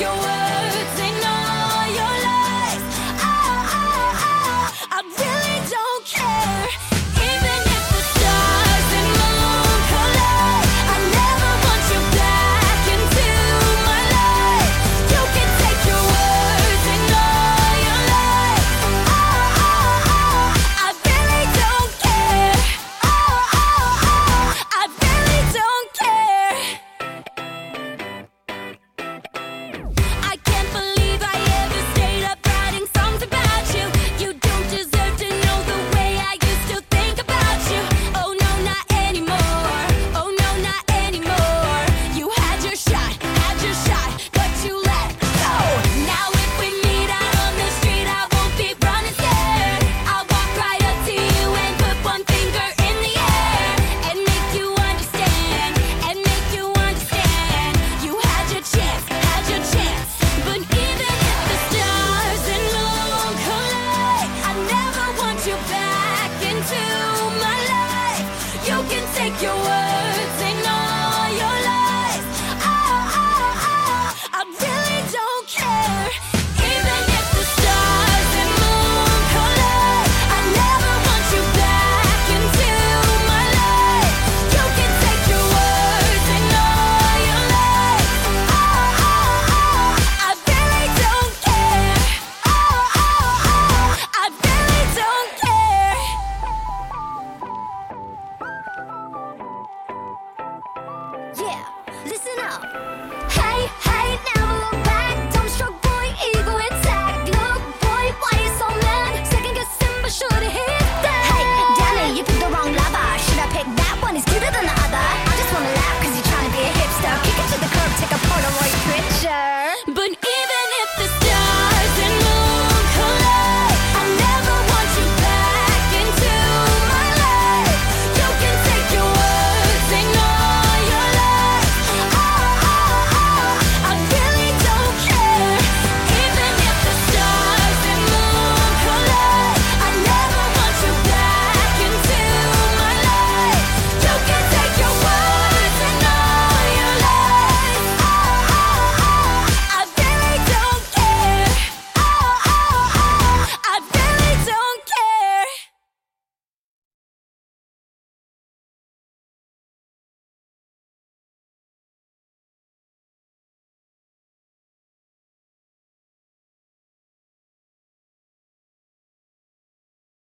your way take your Listen up. Hey, hey, now.